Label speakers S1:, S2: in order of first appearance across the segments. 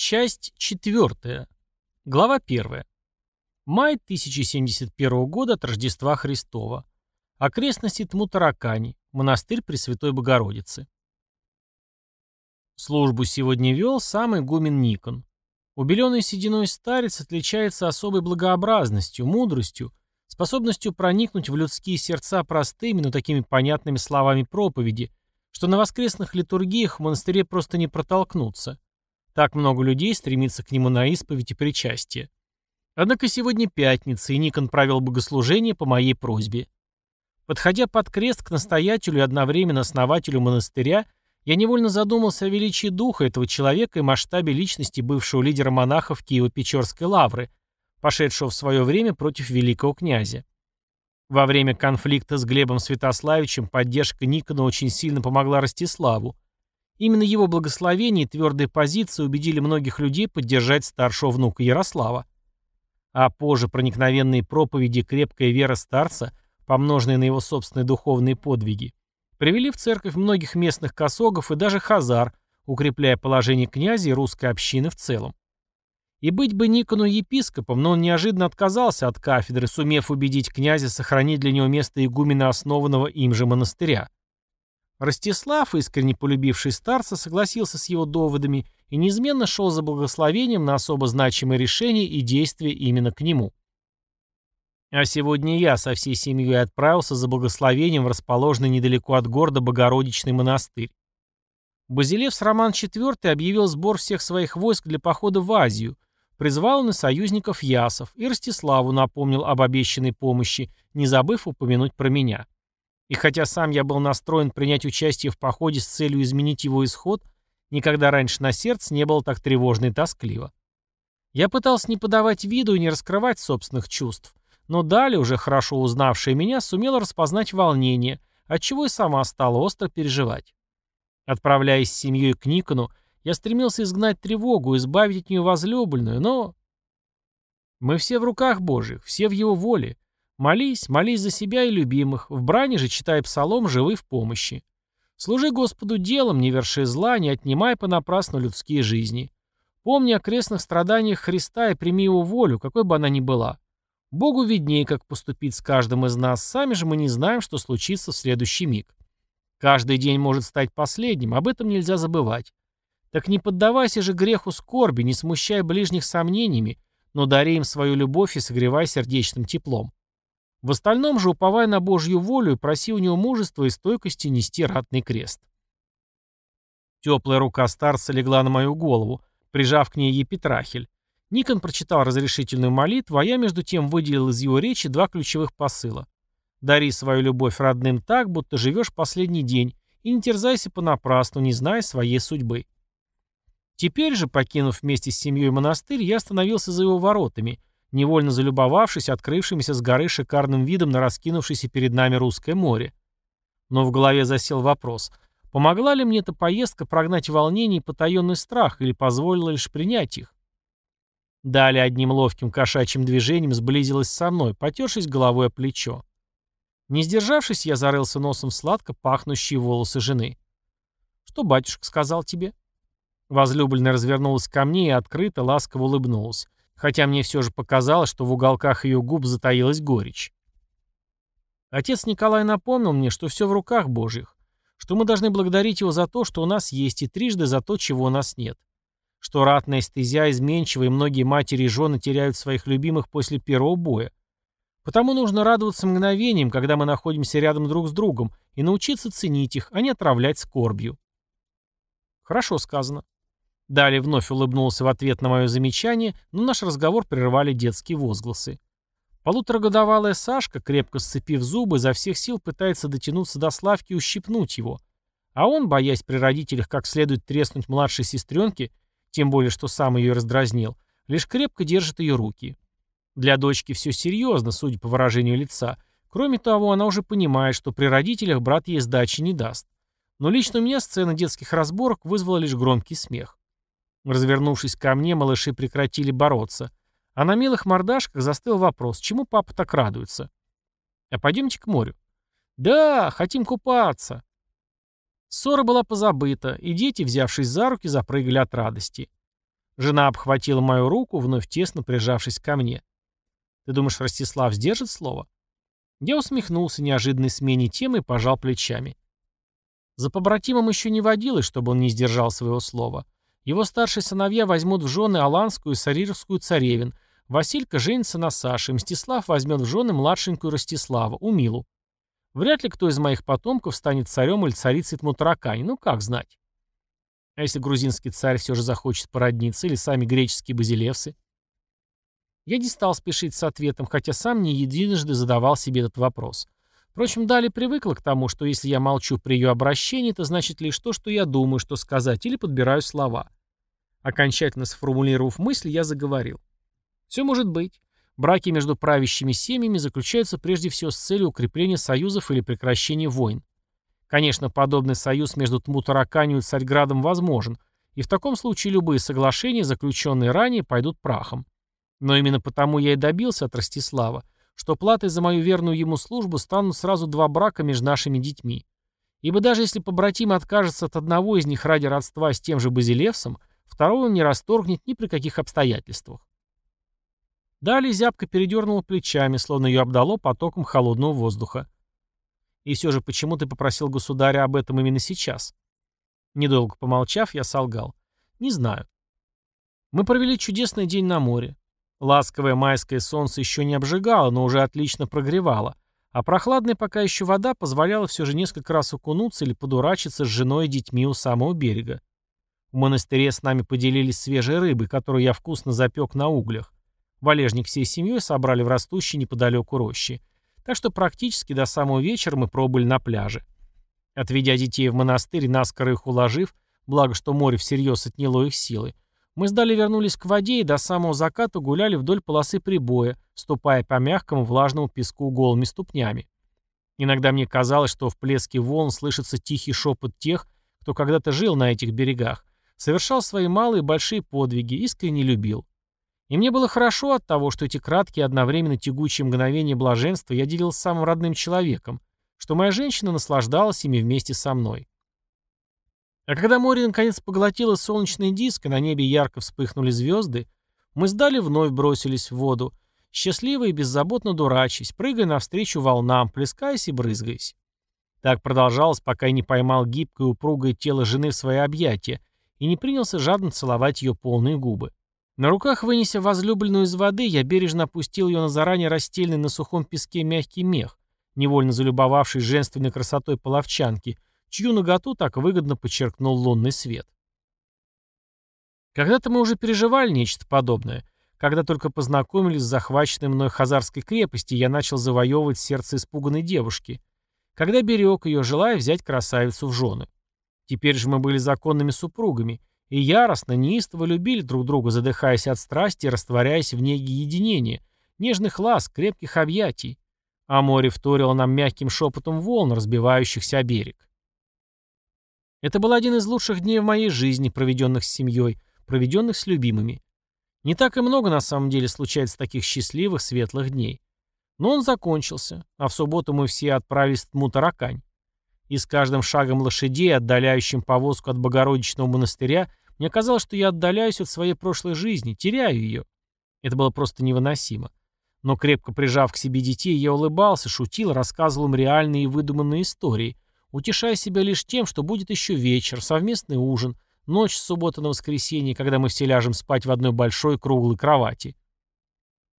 S1: Часть четвертая. Глава первая. Май 1071 года от Рождества Христова. Окрестности Тмутаракани. Монастырь Пресвятой Богородицы. Службу сегодня вел сам игумен Никон. Убеленный сединой старец отличается особой благообразностью, мудростью, способностью проникнуть в людские сердца простыми, но такими понятными словами проповеди, что на воскресных литургиях в монастыре просто не протолкнуться – так много людей стремится к нему на исповедь и причастие. Однако сегодня пятница, и Никон провел богослужение по моей просьбе. Подходя под крест к настоятелю и одновременно основателю монастыря, я невольно задумался о величии духа этого человека и масштабе личности бывшего лидера монахов Киево-Печорской лавры, пошедшего в свое время против великого князя. Во время конфликта с Глебом Святославичем поддержка Никона очень сильно помогла Ростиславу, Именно его благословение и твердые позиции убедили многих людей поддержать старшего внука Ярослава. А позже проникновенные проповеди крепкая вера старца, помноженные на его собственные духовные подвиги, привели в церковь многих местных косогов и даже хазар, укрепляя положение князя и русской общины в целом. И быть бы Никону епископом, но он неожиданно отказался от кафедры, сумев убедить князя сохранить для него место игумена основанного им же монастыря. Ростислав, искренне полюбивший старца, согласился с его доводами и неизменно шел за благословением на особо значимые решения и действия именно к нему. А сегодня я со всей семьей отправился за благословением в расположенный недалеко от города Богородичный монастырь. Базилевс Роман IV объявил сбор всех своих войск для похода в Азию, призвал и союзников Ясов, и Ростиславу напомнил об обещанной помощи, не забыв упомянуть про меня. И хотя сам я был настроен принять участие в походе с целью изменить его исход, никогда раньше на сердце не было так тревожно и тоскливо. Я пытался не подавать виду и не раскрывать собственных чувств, но далее, уже хорошо узнавшая меня, сумела распознать волнение, отчего и сама стала остро переживать. Отправляясь с семьей к Никону, я стремился изгнать тревогу, избавить от нее возлюбленную, но... Мы все в руках Божьих, все в Его воле, Молись, молись за себя и любимых, в бране же читай псалом «Живы в помощи». Служи Господу делом, не верши зла, не отнимай понапрасну людские жизни. Помни о крестных страданиях Христа и прими его волю, какой бы она ни была. Богу виднее, как поступить с каждым из нас, сами же мы не знаем, что случится в следующий миг. Каждый день может стать последним, об этом нельзя забывать. Так не поддавайся же греху скорби, не смущай ближних сомнениями, но дари им свою любовь и согревай сердечным теплом. В остальном же уповай на Божью волю проси у него мужества и стойкости нести ратный крест. Теплая рука старца легла на мою голову, прижав к ней епитрахель. Никон прочитал разрешительную молитву, а я между тем выделил из его речи два ключевых посыла. Дари свою любовь родным так, будто живешь последний день, и не терзайся понапрасну, не зная своей судьбы. Теперь же, покинув вместе с семьей монастырь, я остановился за его воротами невольно залюбовавшись открывшимся с горы шикарным видом на раскинувшееся перед нами русское море. Но в голове засел вопрос, помогла ли мне эта поездка прогнать волнение и потаенный страх, или позволила лишь принять их? Далее одним ловким кошачьим движением сблизилась со мной, потершись головой о плечо. Не сдержавшись, я зарылся носом сладко пахнущие волосы жены. «Что батюшка сказал тебе?» Возлюбленная развернулась ко мне и открыто, ласково улыбнулась хотя мне все же показалось, что в уголках ее губ затаилась горечь. Отец Николай напомнил мне, что все в руках Божьих, что мы должны благодарить его за то, что у нас есть, и трижды за то, чего у нас нет. Что ратная стезя изменчива, и многие матери и жены теряют своих любимых после первого боя. Потому нужно радоваться мгновением, когда мы находимся рядом друг с другом, и научиться ценить их, а не отравлять скорбью. Хорошо сказано. Далее вновь улыбнулся в ответ на мое замечание, но наш разговор прерывали детские возгласы. Полуторагодовалая Сашка, крепко сцепив зубы, изо всех сил пытается дотянуться до Славки и ущипнуть его. А он, боясь при родителях как следует треснуть младшей сестренке, тем более, что сам ее раздразнил, лишь крепко держит ее руки. Для дочки все серьезно, судя по выражению лица. Кроме того, она уже понимает, что при родителях брат ей сдачи не даст. Но лично у меня сцена детских разборок вызвала лишь громкий смех. Развернувшись ко мне, малыши прекратили бороться. А на милых мордашках застыл вопрос, чему папа так радуется? А пойдемте к морю. Да, хотим купаться. Ссора была позабыта, и дети, взявшись за руки, запрыгали от радости. Жена обхватила мою руку, вновь тесно прижавшись ко мне. «Ты думаешь, Ростислав сдержит слово?» Я усмехнулся неожиданной смене темы и пожал плечами. За побратимом еще не водилось, чтобы он не сдержал своего слова. Его старшие сыновья возьмут в жены Аланскую и Сарировскую царевин, Василька женится на Саше, Мстислав возьмет в жены младшенькую Ростиславу, Умилу. Вряд ли кто из моих потомков станет царем или царицей Тмутаракани, ну как знать. А если грузинский царь все же захочет породниться, или сами греческие базилевсы? Я не стал спешить с ответом, хотя сам не единожды задавал себе этот вопрос. Впрочем, Дали привыкла к тому, что если я молчу при ее обращении, это значит лишь то, что я думаю, что сказать, или подбираю слова. Окончательно сформулировав мысль, я заговорил. Все может быть. Браки между правящими семьями заключаются прежде всего с целью укрепления союзов или прекращения войн. Конечно, подобный союз между Тмутараканью и Царьградом возможен, и в таком случае любые соглашения, заключенные ранее, пойдут прахом. Но именно потому я и добился от Ростислава, что платой за мою верную ему службу станут сразу два брака между нашими детьми. Ибо даже если побратим откажется от одного из них ради родства с тем же Базилевсом, второго он не расторгнет ни при каких обстоятельствах. Далее зябко передернула плечами, словно ее обдало потоком холодного воздуха. И все же почему ты попросил государя об этом именно сейчас? Недолго помолчав, я солгал. Не знаю. Мы провели чудесный день на море. Ласковое майское солнце еще не обжигало, но уже отлично прогревало, а прохладная пока еще вода позволяла все же несколько раз окунуться или подурачиться с женой и детьми у самого берега. В монастыре с нами поделились свежей рыбой, которую я вкусно запек на углях. Валежник всей семьей собрали в растущей неподалеку рощи. Так что практически до самого вечера мы пробыли на пляже. Отведя детей в монастырь, наскоро их уложив, благо что море всерьез отняло их силы, мы сдали вернулись к воде и до самого заката гуляли вдоль полосы прибоя, ступая по мягкому влажному песку голыми ступнями. Иногда мне казалось, что в плеске волн слышится тихий шепот тех, кто когда-то жил на этих берегах, совершал свои малые и большие подвиги, искренне любил. И мне было хорошо от того, что эти краткие одновременно тягучие мгновения блаженства я делил с самым родным человеком, что моя женщина наслаждалась ими вместе со мной. А когда море наконец поглотило солнечный диск, и на небе ярко вспыхнули звезды, мы сдали вновь бросились в воду, счастливые и беззаботно дурачись, прыгая навстречу волнам, плескаясь и брызгаясь. Так продолжалось, пока я не поймал гибкое упругое тело жены в свои объятия и не принялся жадно целовать ее полные губы. На руках, вынеся возлюбленную из воды, я бережно опустил ее на заранее расстеленный на сухом песке мягкий мех, невольно залюбовавшись женственной красотой половчанки, чью наготу так выгодно подчеркнул лунный свет. Когда-то мы уже переживали нечто подобное. Когда только познакомились с захваченной мной Хазарской крепости, я начал завоевывать сердце испуганной девушки. Когда берег ее, желая взять красавицу в жены. Теперь же мы были законными супругами, и яростно, неистово любили друг друга, задыхаясь от страсти и растворяясь в неге единения, нежных ласк, крепких объятий. А море вторило нам мягким шепотом волн, разбивающихся о берег. Это был один из лучших дней в моей жизни, проведенных с семьей, проведенных с любимыми. Не так и много на самом деле случается таких счастливых, светлых дней. Но он закончился, а в субботу мы все отправились в Мутаракань. И с каждым шагом лошадей, отдаляющим повозку от Богородичного монастыря, мне казалось, что я отдаляюсь от своей прошлой жизни, теряю ее. Это было просто невыносимо. Но крепко прижав к себе детей, я улыбался, шутил, рассказывал им реальные и выдуманные истории, утешая себя лишь тем, что будет еще вечер, совместный ужин, ночь с субботы на воскресенье, когда мы все ляжем спать в одной большой круглой кровати.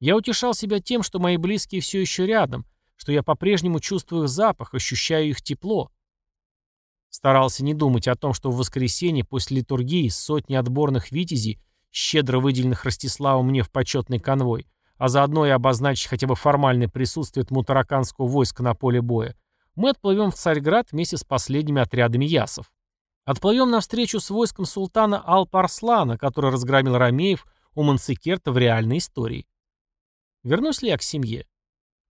S1: Я утешал себя тем, что мои близкие все еще рядом, что я по-прежнему чувствую их запах, ощущаю их тепло. Старался не думать о том, что в воскресенье после литургии сотни отборных витязей, щедро выделенных Ростиславом мне в почетный конвой, а заодно и обозначить хотя бы формальное присутствие мутараканского войска на поле боя, мы отплывем в Царьград вместе с последними отрядами ясов. Отплывем навстречу с войском султана Алп-Арслана, который разгромил Ромеев у Мансикерта в реальной истории. Вернусь ли я к семье?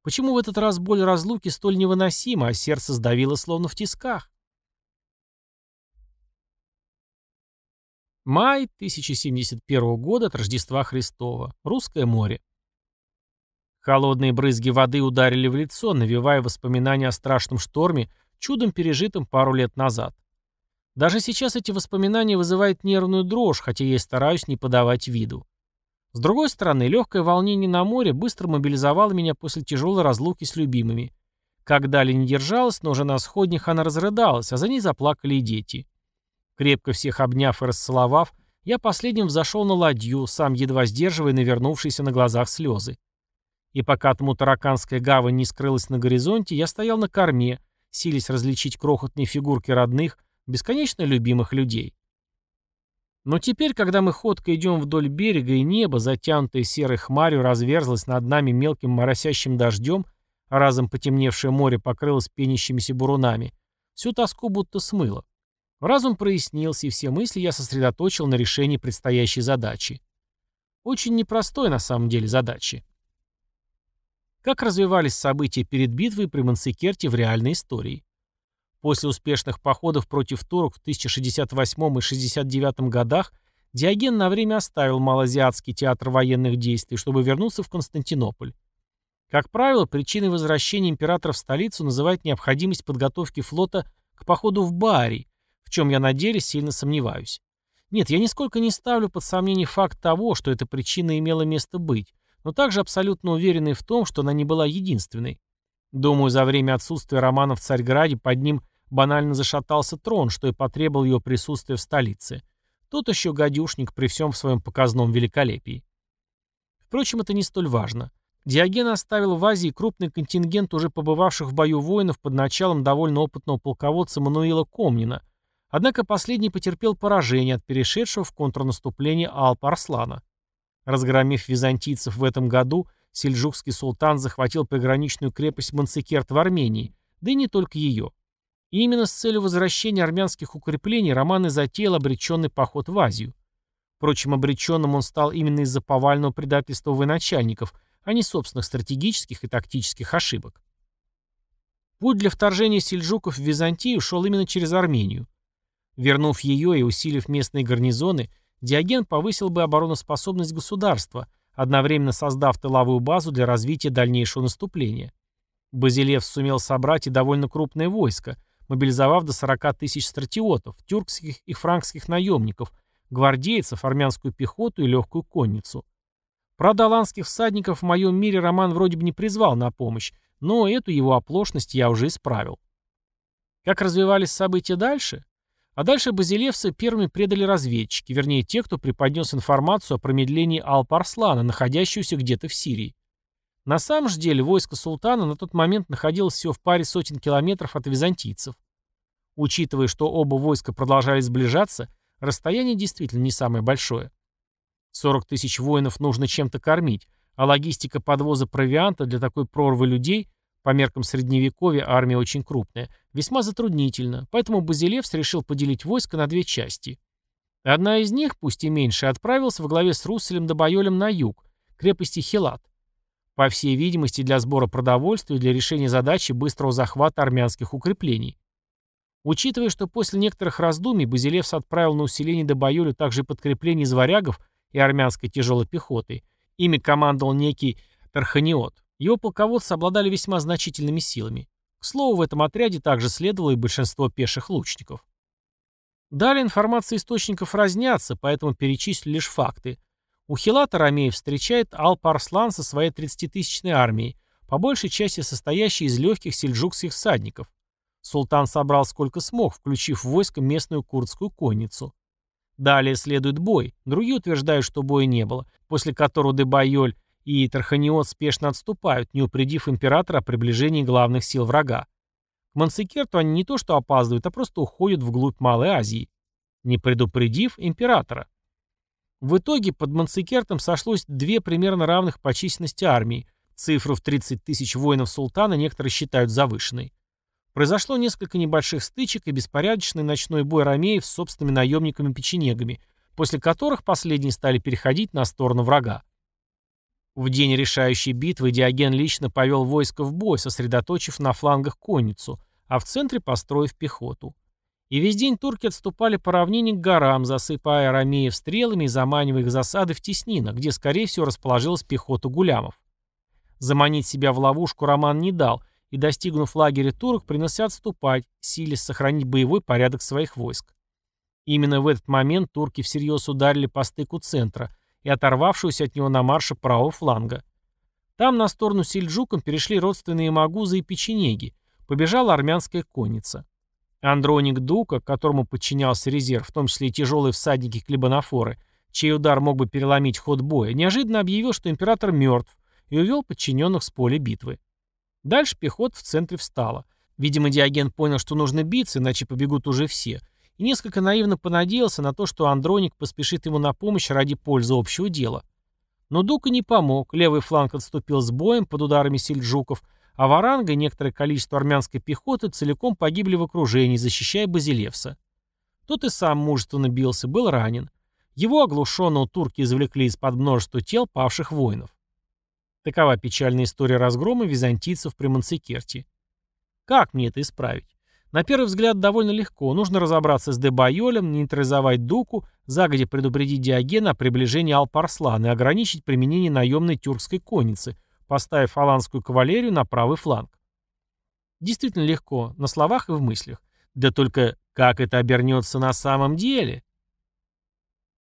S1: Почему в этот раз боль разлуки столь невыносима, а сердце сдавило словно в тисках? Май 1071 года от Рождества Христова. Русское море. Холодные брызги воды ударили в лицо, навевая воспоминания о страшном шторме, чудом пережитом пару лет назад. Даже сейчас эти воспоминания вызывают нервную дрожь, хотя я и стараюсь не подавать виду. С другой стороны, легкое волнение на море быстро мобилизовало меня после тяжелой разлуки с любимыми. Как далее не держалась, но уже на сходнях она разрыдалась, а за ней заплакали и дети. Крепко всех обняв и расцеловав, я последним взошел на ладью, сам едва сдерживая навернувшиеся на глазах слезы. И пока Тмутараканская гавань не скрылась на горизонте, я стоял на корме, силясь различить крохотные фигурки родных, бесконечно любимых людей. Но теперь, когда мы ходко идем вдоль берега и небо, затянутое серой хмарью, разверзлось над нами мелким моросящим дождем, а разом потемневшее море покрылось пенящимися бурунами, всю тоску будто смыло. Разум прояснился, и все мысли я сосредоточил на решении предстоящей задачи. Очень непростой на самом деле задачи. Как развивались события перед битвой при Мансикерте в реальной истории? После успешных походов против турок в 1068 и 69 годах Диоген на время оставил Малоазиатский театр военных действий, чтобы вернуться в Константинополь. Как правило, причиной возвращения императора в столицу называют необходимость подготовки флота к походу в Баарий, в чем я на деле сильно сомневаюсь. Нет, я нисколько не ставлю под сомнение факт того, что эта причина имела место быть, но также абсолютно уверенный в том, что она не была единственной. Думаю, за время отсутствия Романа в Царьграде под ним банально зашатался трон, что и потребовал его присутствия в столице. Тот еще гадюшник при всем своем показном великолепии. Впрочем, это не столь важно. Диоген оставил в Азии крупный контингент уже побывавших в бою воинов под началом довольно опытного полководца Мануила Комнина, однако последний потерпел поражение от перешедшего в контрнаступление Алп-Арслана. Разгромив византийцев в этом году, сельджукский султан захватил приграничную крепость Мансикерт в Армении, да и не только ее. И именно с целью возвращения армянских укреплений Роман и затеял обреченный поход в Азию. Впрочем, обреченным он стал именно из-за повального предательства военачальников, а не собственных стратегических и тактических ошибок. Путь для вторжения сельджуков в Византию шел именно через Армению. Вернув ее и усилив местные гарнизоны, Диоген повысил бы обороноспособность государства, одновременно создав тыловую базу для развития дальнейшего наступления. Базилев сумел собрать и довольно крупное войско, мобилизовав до 40 тысяч стратиотов, тюркских и франкских наемников, гвардейцев, армянскую пехоту и легкую конницу. Правда, аланских всадников в моем мире Роман вроде бы не призвал на помощь, но эту его оплошность я уже исправил. Как развивались события дальше? А дальше базилевцы первыми предали разведчики, вернее те, кто преподнес информацию о промедлении Алп-Арслана, находящуюся где-то в Сирии. На самом же деле войско султана на тот момент находилось всего в паре сотен километров от византийцев. Учитывая, что оба войска продолжали сближаться, расстояние действительно не самое большое. 40 тысяч воинов нужно чем-то кормить, а логистика подвоза провианта для такой прорвы людей, по меркам средневековья армия очень крупная, весьма затруднительна, поэтому Базилевс решил поделить войско на две части. Одна из них, пусть и меньше, отправилась во главе с Русселем да Байолем на юг, крепости Хилат. По всей видимости, для сбора продовольствия и для решения задачи быстрого захвата армянских укреплений. Учитывая, что после некоторых раздумий Базилевс отправил на усиление до Байолю также подкрепление из варягов и армянской тяжелой пехоты, ими командовал некий Тарханиот. Его полководцы обладали весьма значительными силами. К слову, в этом отряде также следовало и большинство пеших лучников. Далее информация источников разнятся, поэтому перечислю лишь факты – у Хилата Ромеев встречает Алп-Арслан со своей 30-тысячной армией, по большей части состоящей из легких сельджукских всадников. Султан собрал сколько смог, включив в войско местную курдскую конницу. Далее следует бой. Другие утверждают, что боя не было, после которого Дебайоль и Тарханиот спешно отступают, не упредив императора о приближении главных сил врага. К Мансикерту они не то что опаздывают, а просто уходят вглубь Малой Азии, не предупредив императора. В итоге под Мансикертом сошлось две примерно равных по численности армии. Цифру в 30 тысяч воинов султана некоторые считают завышенной. Произошло несколько небольших стычек и беспорядочный ночной бой ромеев с собственными наемниками-печенегами, после которых последние стали переходить на сторону врага. В день решающей битвы Диоген лично повел войско в бой, сосредоточив на флангах конницу, а в центре построив пехоту. И весь день турки отступали по равнине к горам, засыпая арамеев стрелами и заманивая их засады в теснина, где, скорее всего, расположилась пехота гулямов. Заманить себя в ловушку Роман не дал, и, достигнув лагеря турок, принялся отступать, силясь сохранить боевой порядок своих войск. Именно в этот момент турки всерьез ударили по стыку центра и оторвавшуюся от него на марше правого фланга. Там на сторону сельджукам перешли родственные Магузы и печенеги, побежала армянская конница. Андроник Дука, которому подчинялся резерв, в том числе и тяжелые всадники Клебанофоры, чей удар мог бы переломить ход боя, неожиданно объявил, что император мертв, и увел подчиненных с поля битвы. Дальше пехота в центре встала. Видимо, Диоген понял, что нужно биться, иначе побегут уже все, и несколько наивно понадеялся на то, что Андроник поспешит ему на помощь ради пользы общего дела. Но Дука не помог, левый фланг отступил с боем под ударами сельджуков, а Варанга и некоторое количество армянской пехоты целиком погибли в окружении, защищая Базилевса. Тот и сам мужественно бился, был ранен. Его оглушенного турки извлекли из-под множества тел павших воинов. Такова печальная история разгрома византийцев при Манцикерте. Как мне это исправить? На первый взгляд довольно легко. Нужно разобраться с Дебайолем, нейтрализовать Дуку, загодя предупредить Диогена о приближении Алпарслана и ограничить применение наемной тюркской конницы, поставив аланскую кавалерию на правый фланг. Действительно легко, на словах и в мыслях. Да только как это обернется на самом деле?